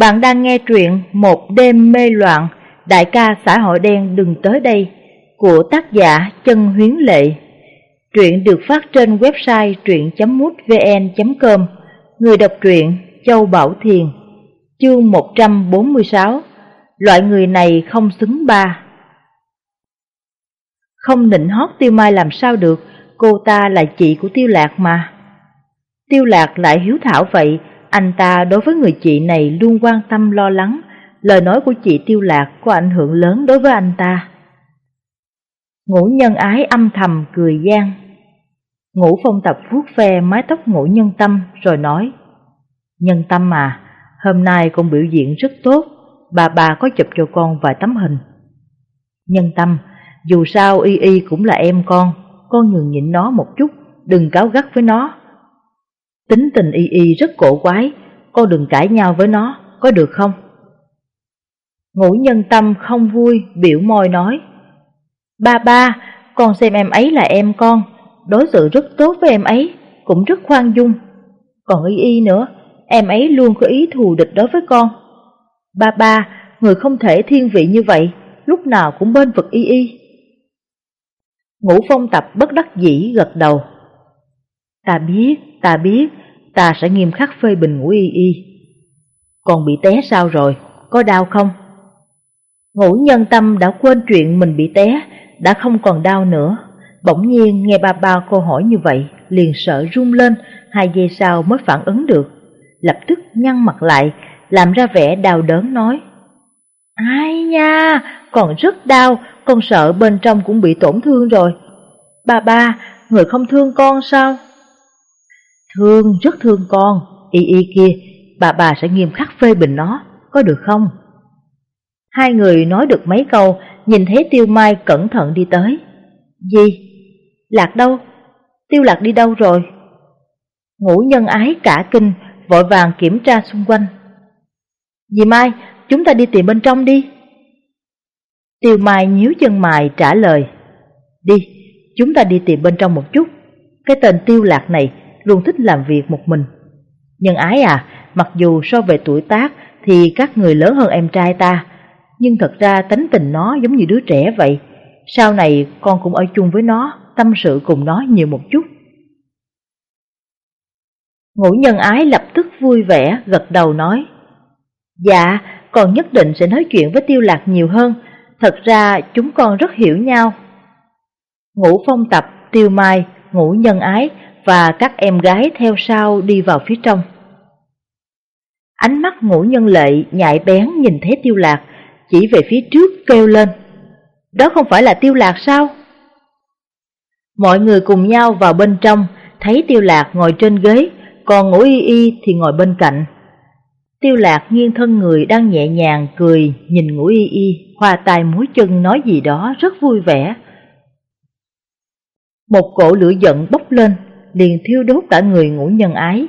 Bạn đang nghe truyện Một đêm mê loạn, đại ca xã hội đen đừng tới đây của tác giả Chân Huyến Lệ. Truyện được phát trên website truyện.mútvn.com Người đọc truyện Châu Bảo Thiền Chương 146 Loại người này không xứng ba Không nịnh hót tiêu mai làm sao được Cô ta là chị của tiêu lạc mà Tiêu lạc lại hiếu thảo vậy anh ta đối với người chị này luôn quan tâm lo lắng, lời nói của chị Tiêu Lạc có ảnh hưởng lớn đối với anh ta. Ngũ nhân ái âm thầm cười gian. Ngũ phong tập vuốt ve mái tóc ngũ nhân tâm rồi nói Nhân tâm à, hôm nay con biểu diễn rất tốt, bà bà có chụp cho con vài tấm hình. Nhân tâm, dù sao y y cũng là em con, con nhường nhịn nó một chút, đừng cáo gắt với nó. Tính tình y y rất cổ quái, con đừng cãi nhau với nó, có được không? Ngũ nhân tâm không vui, biểu môi nói. Ba ba, con xem em ấy là em con, đối xử rất tốt với em ấy, cũng rất khoan dung. Còn y y nữa, em ấy luôn có ý thù địch đối với con. Ba ba, người không thể thiên vị như vậy, lúc nào cũng bên vực y y. Ngũ phong tập bất đắc dĩ gật đầu. Ta biết, ta biết, ta sẽ nghiêm khắc phê bình ngũ y y. Còn bị té sao rồi, có đau không? Ngũ nhân tâm đã quên chuyện mình bị té, đã không còn đau nữa. Bỗng nhiên nghe ba ba cô hỏi như vậy, liền sợ run lên, hai giây sau mới phản ứng được. Lập tức nhăn mặt lại, làm ra vẻ đau đớn nói. Ai nha, còn rất đau, con sợ bên trong cũng bị tổn thương rồi. Ba ba, người không thương con sao? Thương, rất thương con, y y kia, bà bà sẽ nghiêm khắc phê bình nó, có được không? Hai người nói được mấy câu, nhìn thấy Tiêu Mai cẩn thận đi tới. Gì? Lạc đâu? Tiêu Lạc đi đâu rồi? Ngũ nhân ái cả kinh, vội vàng kiểm tra xung quanh. Dì Mai, chúng ta đi tìm bên trong đi. Tiêu Mai nhíu chân mày trả lời. Đi, chúng ta đi tìm bên trong một chút. Cái tên Tiêu Lạc này luôn thích làm việc một mình. Nhân ái à, mặc dù so về tuổi tác thì các người lớn hơn em trai ta, nhưng thật ra tánh tình nó giống như đứa trẻ vậy. Sau này con cũng ở chung với nó, tâm sự cùng nó nhiều một chút. Ngũ nhân ái lập tức vui vẻ, gật đầu nói. Dạ, con nhất định sẽ nói chuyện với tiêu lạc nhiều hơn, thật ra chúng con rất hiểu nhau. Ngũ phong tập, tiêu mai, ngũ nhân ái và các em gái theo sau đi vào phía trong. Ánh mắt ngũ nhân lệ nhạy bén nhìn thấy tiêu lạc, chỉ về phía trước kêu lên. Đó không phải là tiêu lạc sao? Mọi người cùng nhau vào bên trong, thấy tiêu lạc ngồi trên ghế, còn ngũ y y thì ngồi bên cạnh. Tiêu lạc nghiêng thân người đang nhẹ nhàng cười, nhìn ngũ y y, hoa tài múi chân nói gì đó rất vui vẻ. Một cổ lửa giận bốc lên, liền thiêu đốt cả người ngũ nhân ái.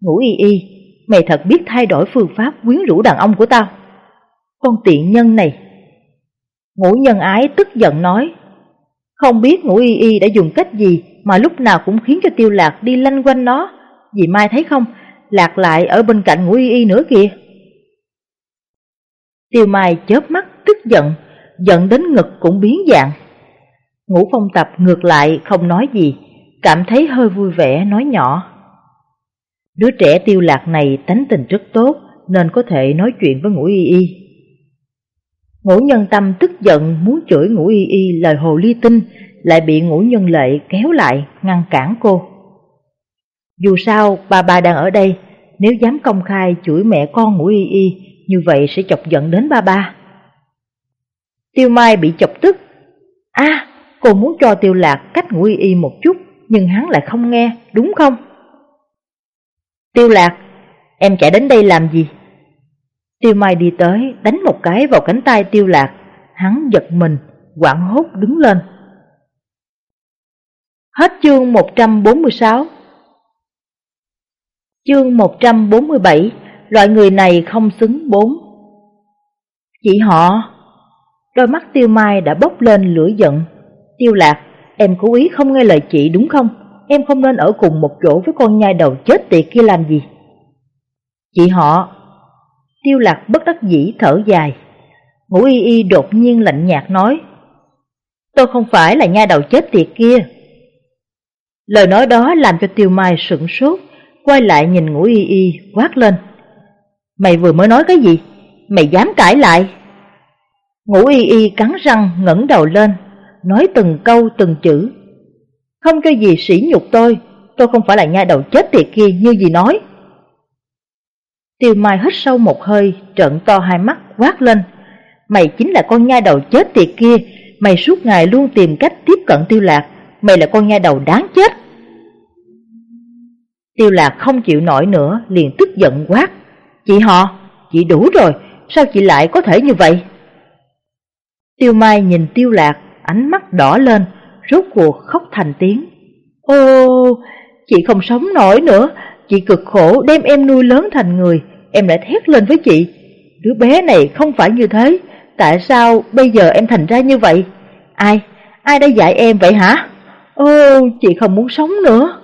Ngũ y y, mày thật biết thay đổi phương pháp quyến rũ đàn ông của tao. Con tiện nhân này. Ngũ nhân ái tức giận nói, không biết ngũ y y đã dùng cách gì mà lúc nào cũng khiến cho tiêu lạc đi lanh quanh nó. Dì Mai thấy không, lạc lại ở bên cạnh ngũ y y nữa kìa. Tiêu Mai chớp mắt tức giận, giận đến ngực cũng biến dạng. Ngũ phong tập ngược lại không nói gì, cảm thấy hơi vui vẻ nói nhỏ. Đứa trẻ tiêu lạc này tánh tình rất tốt nên có thể nói chuyện với ngũ y y. Ngũ nhân tâm tức giận muốn chửi ngũ y y lời hồ ly tinh lại bị ngũ nhân lệ kéo lại ngăn cản cô. Dù sao bà bà đang ở đây, nếu dám công khai chửi mẹ con ngũ y y như vậy sẽ chọc giận đến ba ba. Tiêu Mai bị chọc tức. À, cô muốn cho tiêu lạc cách ngũ y y một chút nhưng hắn lại không nghe, đúng không? Tiêu lạc, em chạy đến đây làm gì? Tiêu Mai đi tới, đánh một cái vào cánh tay tiêu lạc, hắn giật mình, quảng hốt đứng lên. Hết chương 146 Chương 147 Loại người này không xứng bốn Chị họ Đôi mắt tiêu mai đã bốc lên lửa giận Tiêu lạc Em cố ý không nghe lời chị đúng không? Em không nên ở cùng một chỗ với con nhai đầu chết tiệt kia làm gì? Chị họ, Tiêu lạc bất đắc dĩ thở dài. Ngũ y y đột nhiên lạnh nhạt nói. Tôi không phải là nhai đầu chết tiệt kia. Lời nói đó làm cho tiêu mai sửng sốt, quay lại nhìn ngũ y y quát lên. Mày vừa mới nói cái gì? Mày dám cãi lại? Ngũ y y cắn răng ngẩng đầu lên, nói từng câu từng chữ. Không cho gì sỉ nhục tôi, tôi không phải là nha đầu chết tiệt kia như gì nói. Tiêu Mai hít sâu một hơi, trợn to hai mắt quát lên. Mày chính là con nha đầu chết tiệt kia, mày suốt ngày luôn tìm cách tiếp cận tiêu lạc, mày là con nha đầu đáng chết. Tiêu lạc không chịu nổi nữa, liền tức giận quát. Chị họ, chị đủ rồi, sao chị lại có thể như vậy? Tiêu Mai nhìn tiêu lạc, ánh mắt đỏ lên, rốt cuộc khóc thành tiếng. Ô, chị không sống nổi nữa, chị cực khổ đem em nuôi lớn thành người, em đã thét lên với chị. Đứa bé này không phải như thế, tại sao bây giờ em thành ra như vậy? Ai, ai đã dạy em vậy hả? Ô, chị không muốn sống nữa.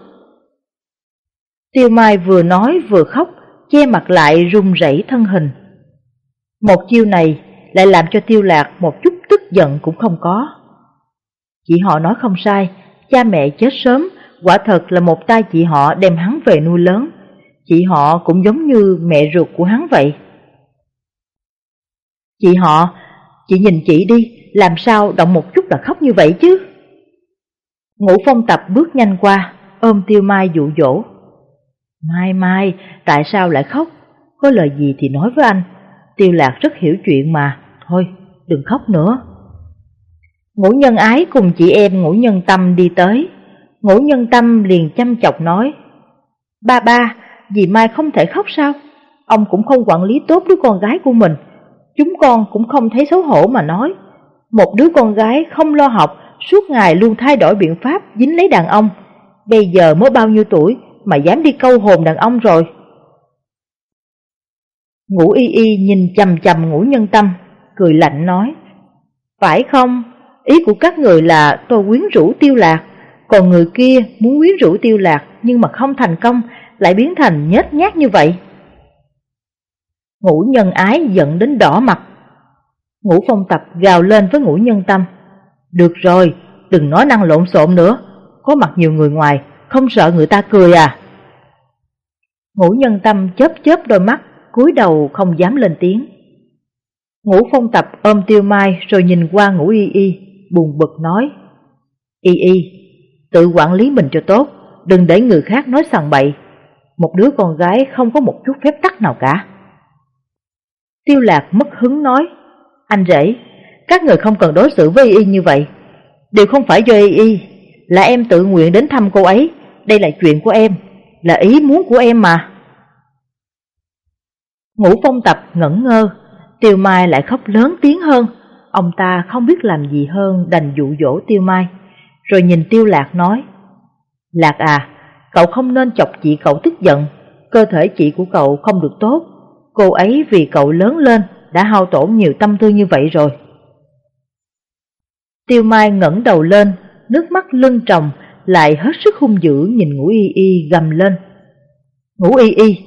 Tiêu Mai vừa nói vừa khóc, che mặt lại run rẩy thân hình. Một chiêu này lại làm cho Tiêu Lạc một chút tức giận cũng không có. Chị họ nói không sai, cha mẹ chết sớm, quả thật là một tay chị họ đem hắn về nuôi lớn. Chị họ cũng giống như mẹ ruột của hắn vậy. Chị họ, chị nhìn chị đi, làm sao động một chút là khóc như vậy chứ? Ngũ phong tập bước nhanh qua, ôm tiêu mai dụ dỗ. Mai mai, tại sao lại khóc? Có lời gì thì nói với anh. Tiêu lạc rất hiểu chuyện mà, thôi, đừng khóc nữa. Ngũ nhân ái cùng chị em ngũ nhân tâm đi tới. Ngũ nhân tâm liền chăm chọc nói. Ba ba, dì Mai không thể khóc sao? Ông cũng không quản lý tốt đứa con gái của mình. Chúng con cũng không thấy xấu hổ mà nói. Một đứa con gái không lo học, suốt ngày luôn thay đổi biện pháp dính lấy đàn ông. Bây giờ mới bao nhiêu tuổi mà dám đi câu hồn đàn ông rồi. Ngũ y y nhìn chầm chầm ngũ nhân tâm, cười lạnh nói. Phải không? Ý của các người là tôi quyến rũ tiêu lạc, còn người kia muốn quyến rũ tiêu lạc nhưng mà không thành công, lại biến thành nhếch nhác như vậy. Ngũ nhân ái giận đến đỏ mặt. Ngũ phong tập gào lên với ngũ nhân tâm. Được rồi, đừng nói năng lộn xộn nữa, có mặt nhiều người ngoài, không sợ người ta cười à. Ngũ nhân tâm chớp chớp đôi mắt, cúi đầu không dám lên tiếng. Ngũ phong tập ôm tiêu mai rồi nhìn qua ngũ y y, buồn bực nói. Y y, tự quản lý mình cho tốt, đừng để người khác nói sằng bậy. Một đứa con gái không có một chút phép tắc nào cả. Tiêu lạc mất hứng nói, anh rể, các người không cần đối xử với y y như vậy. Điều không phải do y y, là em tự nguyện đến thăm cô ấy, đây là chuyện của em, là ý muốn của em mà. Ngũ phong tập ngẩn ngơ, Tiêu Mai lại khóc lớn tiếng hơn, ông ta không biết làm gì hơn đành dụ dỗ Tiêu Mai, rồi nhìn Tiêu Lạc nói, Lạc à, cậu không nên chọc chị cậu tức giận, cơ thể chị của cậu không được tốt, cô ấy vì cậu lớn lên đã hao tổn nhiều tâm tư như vậy rồi. Tiêu Mai ngẩng đầu lên, nước mắt lưng tròng, lại hết sức hung dữ nhìn ngũ y y gầm lên. Ngũ y y,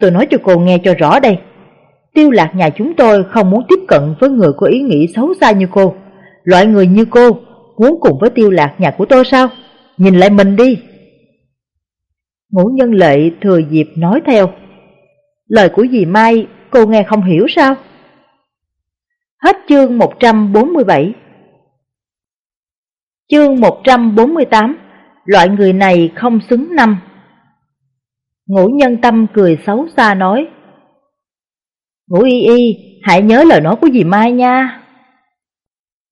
tôi nói cho cô nghe cho rõ đây. Tiêu lạc nhà chúng tôi không muốn tiếp cận với người có ý nghĩ xấu xa như cô. Loại người như cô, muốn cùng với tiêu lạc nhà của tôi sao? Nhìn lại mình đi. Ngũ nhân lệ thừa dịp nói theo. Lời của dì Mai, cô nghe không hiểu sao? Hết chương 147 Chương 148 Loại người này không xứng năm Ngũ nhân tâm cười xấu xa nói Ngũ y y, hãy nhớ lời nói của dì Mai nha.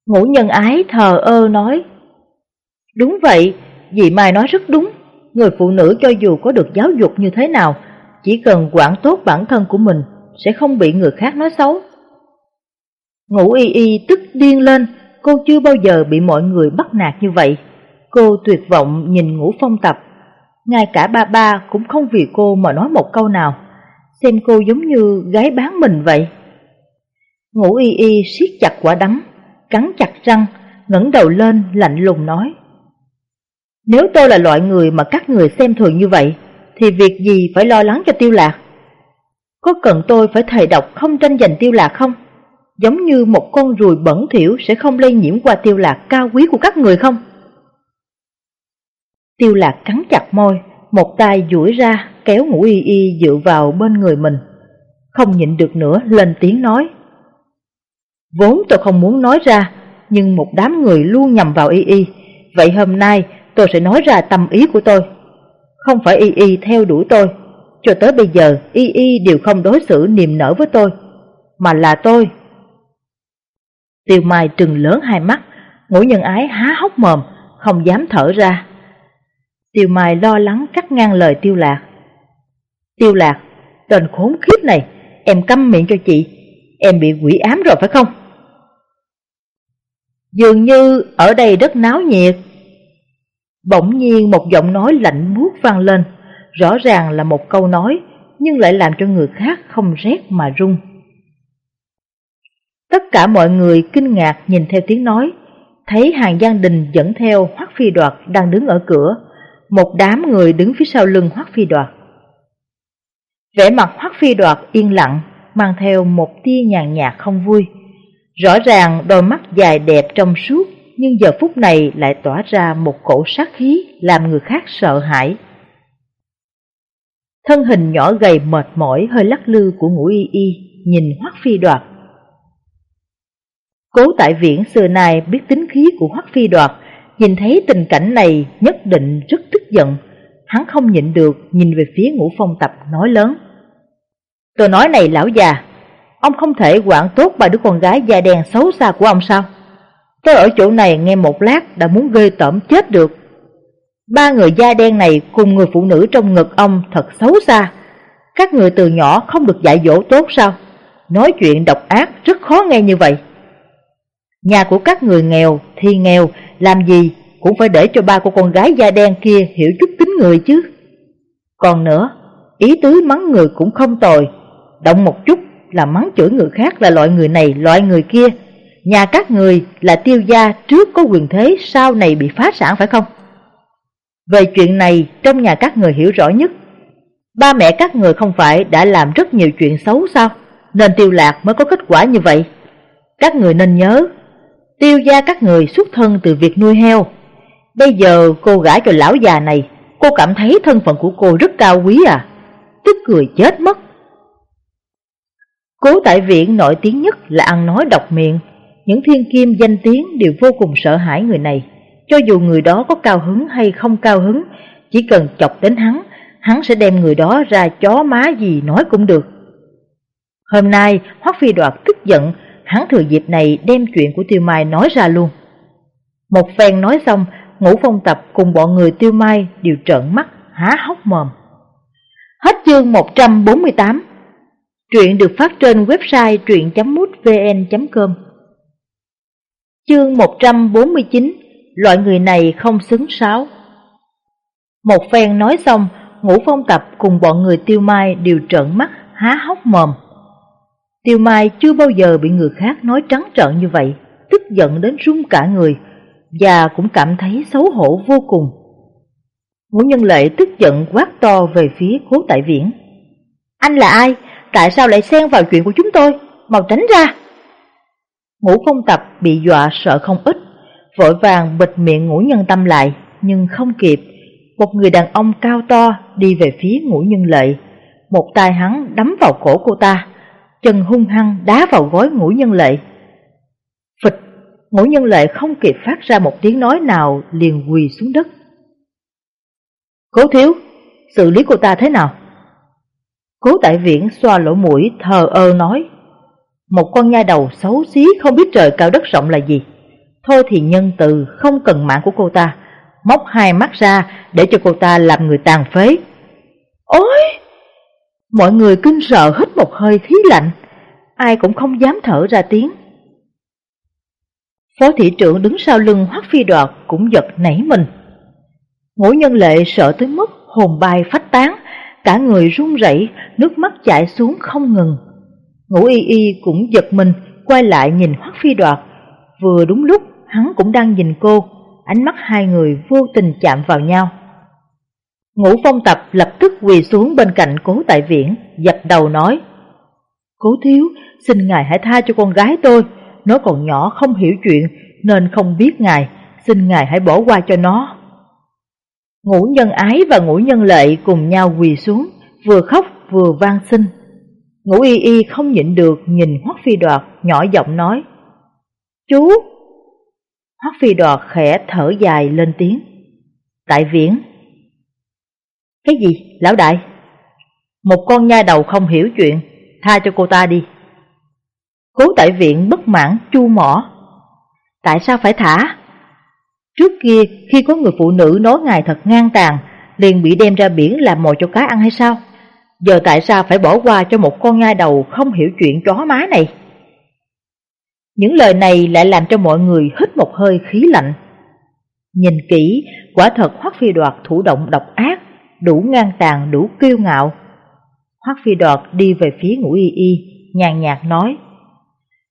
Ngũ nhân ái thờ ơ nói. Đúng vậy, dì Mai nói rất đúng. Người phụ nữ cho dù có được giáo dục như thế nào, chỉ cần quản tốt bản thân của mình, sẽ không bị người khác nói xấu. Ngũ y y tức điên lên, cô chưa bao giờ bị mọi người bắt nạt như vậy. Cô tuyệt vọng nhìn ngũ phong tập. Ngay cả ba ba cũng không vì cô mà nói một câu nào xem cô giống như gái bán mình vậy. Ngũ y y siết chặt quả đắng, cắn chặt răng, ngẩng đầu lên lạnh lùng nói. Nếu tôi là loại người mà các người xem thường như vậy, thì việc gì phải lo lắng cho tiêu lạc? Có cần tôi phải thầy độc không tranh giành tiêu lạc không? Giống như một con ruồi bẩn thỉu sẽ không lây nhiễm qua tiêu lạc cao quý của các người không? Tiêu lạc cắn chặt môi, một tay duỗi ra kéo ngũ y y dựa vào bên người mình. Không nhịn được nữa lên tiếng nói. Vốn tôi không muốn nói ra, nhưng một đám người luôn nhầm vào y y. Vậy hôm nay tôi sẽ nói ra tâm ý của tôi. Không phải y y theo đuổi tôi, cho tới bây giờ y y đều không đối xử niềm nở với tôi, mà là tôi. Tiêu Mai trừng lớn hai mắt, ngũ nhân ái há hốc mồm, không dám thở ra. Tiêu Mai lo lắng cắt ngang lời Tiêu Lạc. Tiêu Lạc, tên khốn khiếp này, em câm miệng cho chị, em bị quỷ ám rồi phải không? Dường như ở đây rất náo nhiệt. Bỗng nhiên một giọng nói lạnh buốt vang lên, rõ ràng là một câu nói, nhưng lại làm cho người khác không rét mà run. Tất cả mọi người kinh ngạc nhìn theo tiếng nói, thấy hàng gian Đình dẫn theo Hoắc Phi Đoạt đang đứng ở cửa, một đám người đứng phía sau lưng Hoắc Phi Đoạt. Vẻ mặt Hoắc Phi Đoạt yên lặng, mang theo một tia nhàn nhạt không vui. Rõ ràng đôi mắt dài đẹp trong suốt, nhưng giờ phút này lại tỏa ra một cổ sát khí làm người khác sợ hãi. Thân hình nhỏ gầy mệt mỏi hơi lắc lư của ngũ y y, nhìn Hoắc Phi Đoạt. Cố tại viện xưa nay biết tính khí của Hoắc Phi Đoạt, nhìn thấy tình cảnh này nhất định rất tức giận. Hắn không nhịn được nhìn về phía ngũ phong tập nói lớn. Tôi nói này lão già, ông không thể quản tốt bà đứa con gái da đen xấu xa của ông sao? Tôi ở chỗ này nghe một lát đã muốn ghê tởm chết được. Ba người da đen này cùng người phụ nữ trong ngực ông thật xấu xa. Các người từ nhỏ không được dạy dỗ tốt sao? Nói chuyện độc ác rất khó nghe như vậy. Nhà của các người nghèo thì nghèo, làm gì cũng phải để cho ba của con gái da đen kia hiểu chút tính người chứ. Còn nữa, ý tứ mắng người cũng không tồi, động một chút là mắng chửi người khác là loại người này, loại người kia. Nhà các người là tiêu gia trước có quyền thế sau này bị phá sản phải không? Về chuyện này trong nhà các người hiểu rõ nhất. Ba mẹ các người không phải đã làm rất nhiều chuyện xấu sao? Nên tiêu lạc mới có kết quả như vậy. Các người nên nhớ, tiêu gia các người xuất thân từ việc nuôi heo. Bây giờ cô gả cho lão già này, cô cảm thấy thân phận của cô rất cao quý à? Tức cười chết mất. Cố tại viện nổi tiếng nhất là ăn nói độc miệng, những thiên kim danh tiếng đều vô cùng sợ hãi người này. Cho dù người đó có cao hứng hay không cao hứng, chỉ cần chọc đến hắn, hắn sẽ đem người đó ra chó má gì nói cũng được. Hôm nay, Hoắc Phi Đoạt tức giận, hắn thừa dịp này đem chuyện của Tiêu Mai nói ra luôn. Một phen nói xong, ngũ phong tập cùng bọn người Tiêu Mai đều trợn mắt, há hốc mồm. Hết chương 148 Truyện được phát trên website truyện.mútvn.com Chương 149 Loại người này không xứng sáo Một phen nói xong, ngũ phong tập cùng bọn người tiêu mai đều trợn mắt, há hốc mồm. Tiêu mai chưa bao giờ bị người khác nói trắng trợn như vậy, tức giận đến run cả người, và cũng cảm thấy xấu hổ vô cùng. Ngũ nhân lệ tức giận quát to về phía cố tại viễn. Anh là ai? Tại sao lại xen vào chuyện của chúng tôi? Mau tránh ra! Ngũ phong tập bị dọa sợ không ít, vội vàng bịt miệng ngũ nhân tâm lại, nhưng không kịp. Một người đàn ông cao to đi về phía ngũ nhân lệ, một tay hắn đấm vào cổ cô ta, chân hung hăng đá vào gối ngũ nhân lệ. Phịch, ngũ nhân lệ không kịp phát ra một tiếng nói nào liền quỳ xuống đất. Cố thiếu, xử lý cô ta thế nào? Cố tại viễn xoa lỗ mũi thờ ơ nói Một con nha đầu xấu xí không biết trời cao đất rộng là gì Thôi thì nhân từ không cần mạng của cô ta Móc hai mắt ra để cho cô ta làm người tàn phế Ôi! Mọi người kinh sợ hít một hơi khí lạnh Ai cũng không dám thở ra tiếng Phó thị trưởng đứng sau lưng hoắc phi đoạt cũng giật nảy mình Ngũ nhân lệ sợ tới mức hồn bay phách tán cả người run rẩy, nước mắt chảy xuống không ngừng. Ngũ y y cũng giật mình, quay lại nhìn Hoắc Phi Đoạt. Vừa đúng lúc, hắn cũng đang nhìn cô, ánh mắt hai người vô tình chạm vào nhau. Ngũ phong tập lập tức quỳ xuống bên cạnh cố tại viễn, dập đầu nói, Cố thiếu, xin ngài hãy tha cho con gái tôi, nó còn nhỏ không hiểu chuyện nên không biết ngài, xin ngài hãy bỏ qua cho nó. Ngũ nhân ái và ngũ nhân lệ cùng nhau quỳ xuống, vừa khóc vừa van xin. Ngũ y y không nhịn được nhìn Hoắc Phi Đoạt nhỏ giọng nói Chú! Hoắc Phi Đoạt khẽ thở dài lên tiếng "Tại viễn cái gì, lão đại? Một con nha đầu không hiểu chuyện, tha cho cô ta đi. Cố tại viện bất mãn chu mỏ. Tại sao phải thả? Trước kia khi có người phụ nữ nói ngài thật ngang tàn, liền bị đem ra biển làm mồi cho cá ăn hay sao? Giờ tại sao phải bỏ qua cho một con nha đầu không hiểu chuyện chó má này? Những lời này lại làm cho mọi người hít một hơi khí lạnh. Nhìn kỹ, quả thật Hoắc Phi Đoạt thủ động độc ác, đủ ngang tàn, đủ kiêu ngạo. Hoắc Phi Đoạt đi về phía Ngũ Y Y, nhàn nhạt nói: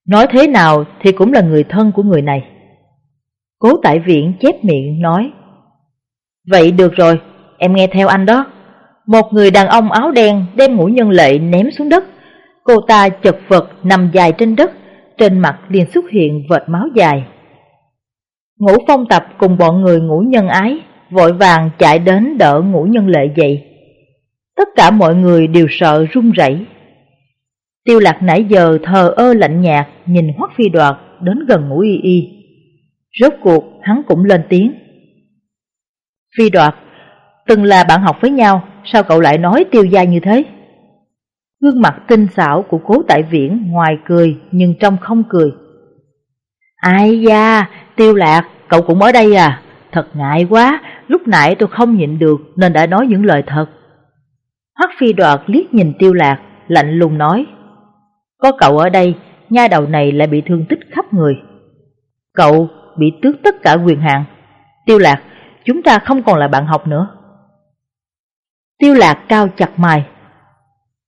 "Nói thế nào thì cũng là người thân của người này." Cố Tại Viện chép miệng nói: "Vậy được rồi, em nghe theo anh đó." Một người đàn ông áo đen đem ngũ nhân lệ ném xuống đất. Cô ta chật vật nằm dài trên đất, trên mặt liền xuất hiện vệt máu dài. Ngũ phong tập cùng bọn người ngũ nhân ái, vội vàng chạy đến đỡ ngũ nhân lệ dậy. Tất cả mọi người đều sợ run rẩy. Tiêu lạc nãy giờ thờ ơ lạnh nhạt nhìn hoắc phi đoạt đến gần ngũ y y. Rốt cuộc hắn cũng lên tiếng. Phi đoạt, từng là bạn học với nhau, sao cậu lại nói tiêu gia như thế? Gương mặt tinh xảo của cố tại viễn ngoài cười nhưng trong không cười. Ai da, tiêu lạc, cậu cũng ở đây à? Thật ngại quá, lúc nãy tôi không nhịn được nên đã nói những lời thật. Hoắc phi đoạt liếc nhìn tiêu lạc, lạnh lùng nói. Có cậu ở đây, nha đầu này lại bị thương tích khắp người. Cậu bị tước tất cả quyền hạn. Tiêu lạc, chúng ta không còn là bạn học nữa. Tiêu lạc cao chặt mày.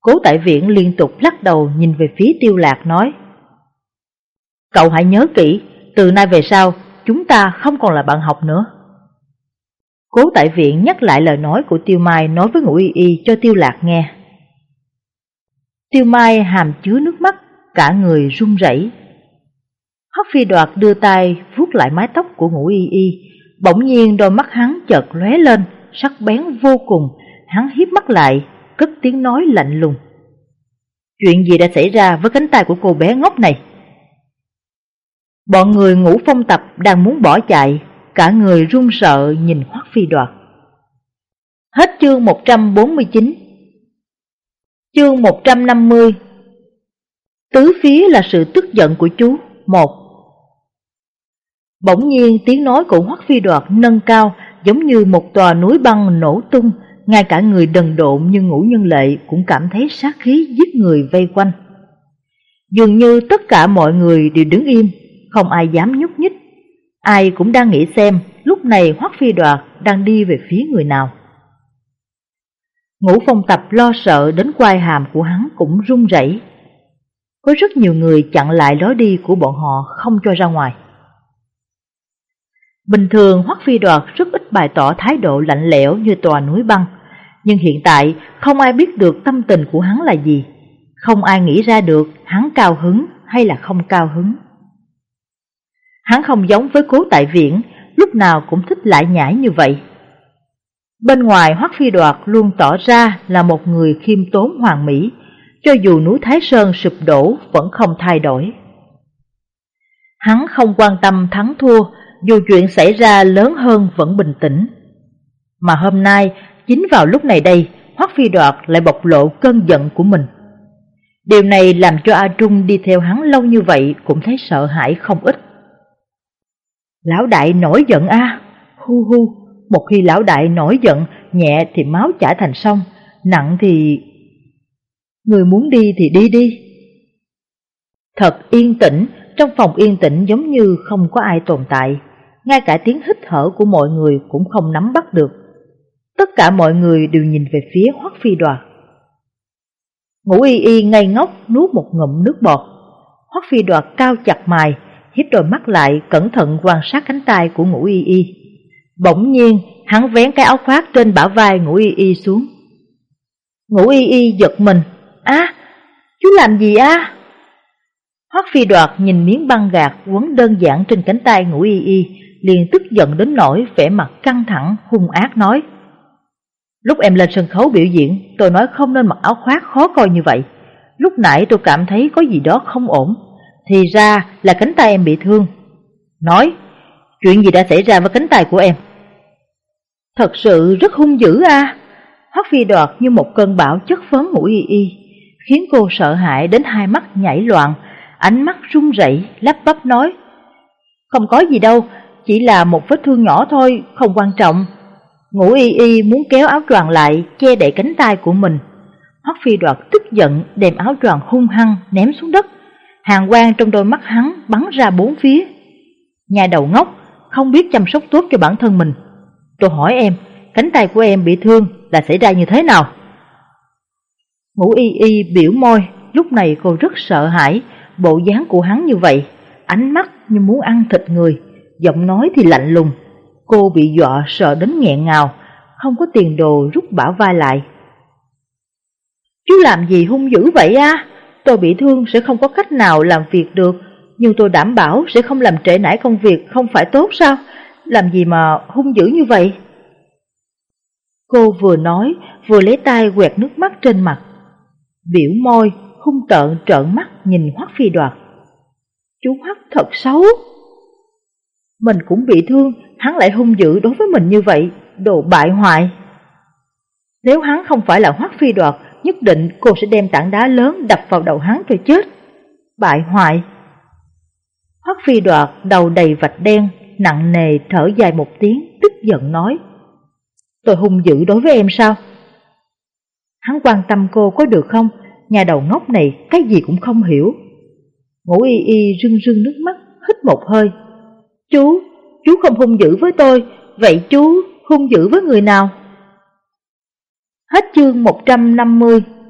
Cố tại viện liên tục lắc đầu nhìn về phía tiêu lạc nói. Cậu hãy nhớ kỹ, từ nay về sau, chúng ta không còn là bạn học nữa. Cố tại viện nhắc lại lời nói của Tiêu Mai nói với Ngũ Y Y cho Tiêu Lạc nghe. Tiêu Mai hàm chứa nước mắt, cả người run rẩy. hắc phi đoạt đưa tay vuốt lại mái tóc của Ngũ Y Y, bỗng nhiên đôi mắt hắn chợt lóe lên, sắc bén vô cùng, hắn hiếp mắt lại, cất tiếng nói lạnh lùng. Chuyện gì đã xảy ra với cánh tay của cô bé ngốc này? Bọn người ngũ phong tập đang muốn bỏ chạy, cả người run sợ nhìn Hoắc Phi Đoạt. Hết chương 149 Chương 150 Tứ phía là sự tức giận của chú, một Bỗng nhiên tiếng nói của Hoắc Phi Đoạt nâng cao giống như một tòa núi băng nổ tung ngay cả người đần độn như ngũ nhân lệ cũng cảm thấy sát khí giết người vây quanh. Dường như tất cả mọi người đều đứng im, không ai dám nhúc nhích. Ai cũng đang nghĩ xem lúc này Hoắc Phi Đoạt đang đi về phía người nào. Ngũ phong tập lo sợ đến quai hàm của hắn cũng run rẩy. Có rất nhiều người chặn lại lối đi của bọn họ không cho ra ngoài. Bình thường Hoắc Phi Đoạt rất ít bày tỏ thái độ lạnh lẽo như tòa núi băng, nhưng hiện tại không ai biết được tâm tình của hắn là gì, không ai nghĩ ra được hắn cao hứng hay là không cao hứng. Hắn không giống với cố tại viện lúc nào cũng thích lại nhảy như vậy. Bên ngoài Hoắc Phi Đoạt luôn tỏ ra là một người khiêm tốn hoàn mỹ, cho dù núi Thái Sơn sụp đổ vẫn không thay đổi. Hắn không quan tâm thắng thua, dù chuyện xảy ra lớn hơn vẫn bình tĩnh. Mà hôm nay, chính vào lúc này đây, Hoắc Phi Đoạt lại bộc lộ cơn giận của mình. Điều này làm cho A Trung đi theo hắn lâu như vậy cũng thấy sợ hãi không ít. Lão đại nổi giận a hu hu, một khi lão đại nổi giận, nhẹ thì máu chảy thành sông, nặng thì... Người muốn đi thì đi đi. Thật yên tĩnh, trong phòng yên tĩnh giống như không có ai tồn tại ngay cả tiếng hít thở của mọi người cũng không nắm bắt được. Tất cả mọi người đều nhìn về phía Hoắc Phi Đoạt. Ngũ Y Y ngây ngốc nuốt một ngụm nước bọt. Hoắc Phi Đoạt cao chặt mày, híp đôi mắt lại cẩn thận quan sát cánh tay của Ngũ Y Y. Bỗng nhiên, hắn vén cái áo khoác trên bả vai Ngũ Y Y xuống. Ngũ Y Y giật mình, á, Chú làm gì á? Hoắc phi đoạt nhìn miếng băng gạc quấn đơn giản trên cánh tay ngũ y y, liền tức giận đến nỗi vẻ mặt căng thẳng, hung ác nói. Lúc em lên sân khấu biểu diễn, tôi nói không nên mặc áo khoác khó coi như vậy. Lúc nãy tôi cảm thấy có gì đó không ổn, thì ra là cánh tay em bị thương. Nói, chuyện gì đã xảy ra với cánh tay của em? Thật sự rất hung dữ à. Hoắc phi đoạt như một cơn bão chất phấn ngủ y y, khiến cô sợ hãi đến hai mắt nhảy loạn, ánh mắt run rẩy, lắp bắp nói. Không có gì đâu, chỉ là một vết thương nhỏ thôi, không quan trọng. Ngũ y y muốn kéo áo choàng lại, che đậy cánh tay của mình. Hoắc phi đoạt tức giận đem áo choàng hung hăng ném xuống đất. Hàng quang trong đôi mắt hắn bắn ra bốn phía. Nhà đầu ngốc, không biết chăm sóc tốt cho bản thân mình. Tôi hỏi em, cánh tay của em bị thương là xảy ra như thế nào? Ngũ y y biểu môi, lúc này cô rất sợ hãi, bộ dáng của hắn như vậy, ánh mắt như muốn ăn thịt người, giọng nói thì lạnh lùng. Cô bị dọa sợ đến nghẹn ngào, không có tiền đồ rút bả vai lại. Chú làm gì hung dữ vậy à? Tôi bị thương sẽ không có cách nào làm việc được, nhưng tôi đảm bảo sẽ không làm trễ nải công việc không phải tốt sao? Làm gì mà hung dữ như vậy? Cô vừa nói, vừa lấy tay quẹt nước mắt trên mặt. Biểu môi, hung tợn trợn mắt nhìn Hoắc Phi Đoạt. Chú Hoắc thật xấu. Mình cũng bị thương, hắn lại hung dữ đối với mình như vậy, đồ bại hoại. Nếu hắn không phải là Hoắc Phi Đoạt, nhất định cô sẽ đem tảng đá lớn đập vào đầu hắn cho chết. Bại hoại. Hoắc Phi Đoạt đầu đầy vạch đen, nặng nề thở dài một tiếng, tức giận nói. Tôi hung dữ đối với em sao? Hắn quan tâm cô có được không? Nhà đầu ngốc này cái gì cũng không hiểu. Ngũ y y rưng rưng nước mắt, hít một hơi. Chú, chú không hung dữ với tôi, vậy chú hung dữ với người nào? Chương 150